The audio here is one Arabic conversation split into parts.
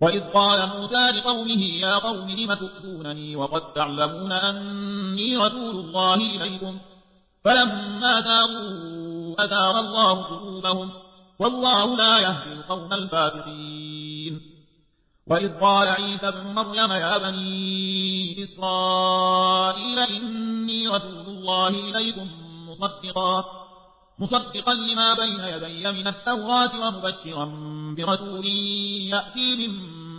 وإذ قال موسى لقومه يا قوم لم تؤذونني وقد تعلمون أني رسول الله إليكم فلما تابوا أثار الله قلوبهم والله لا يهدي القوم الفاسقين. وإذ قال عيسى ابن مريم يا بني إسرائيل إني رسول الله إليكم مصدقا مصدقا لما بين يدي من التوراة ومبشرا برسول يأتي من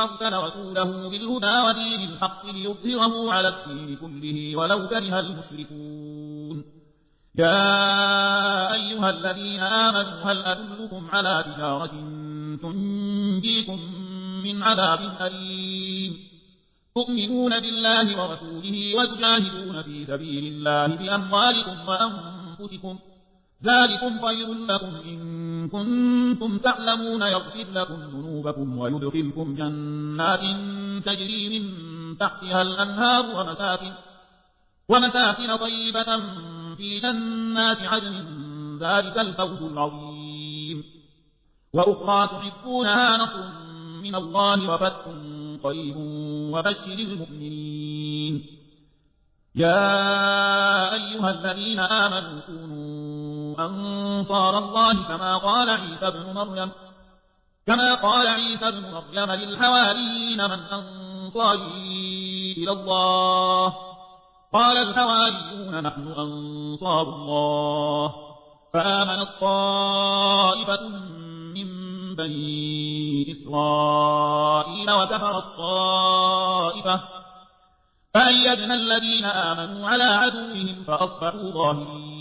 أرسل رسوله بالهدى ودين الحق ليظهره على الدين كله ولو كره المشركون. يا أيها الذين آمنوا هل أدلكم على تجارة تنجيكم من عذاب أليم؟ تؤمنون بالله ورسوله وتجاهدون في سبيل الله بأموالكم وأنفسكم ذلكم خير لكم إن كنتم تعلمون يغفر لكم ذنوبكم ويدخلكم جنات تجري من تحتها الأنهار ومساكن ومساكن طيبة في جنات عدن. ذلك الفوز العظيم. وأخرى تحبونها نصر من الله وفتح قريب وبشر المؤمنين. يا أيها الذين آمنوا كونوا أنصار الله كما قال عيسى بن مريم كما قال عيسى بن مريم للحواريين من أنصاري إلى الله. قال الحواريون نحن أنصار الله. فآمنت طائفة من بني إسرائيل وكفرت طائفة فأيدنا الذين آمنوا على عدوهم فأصبحوا ظاهرين.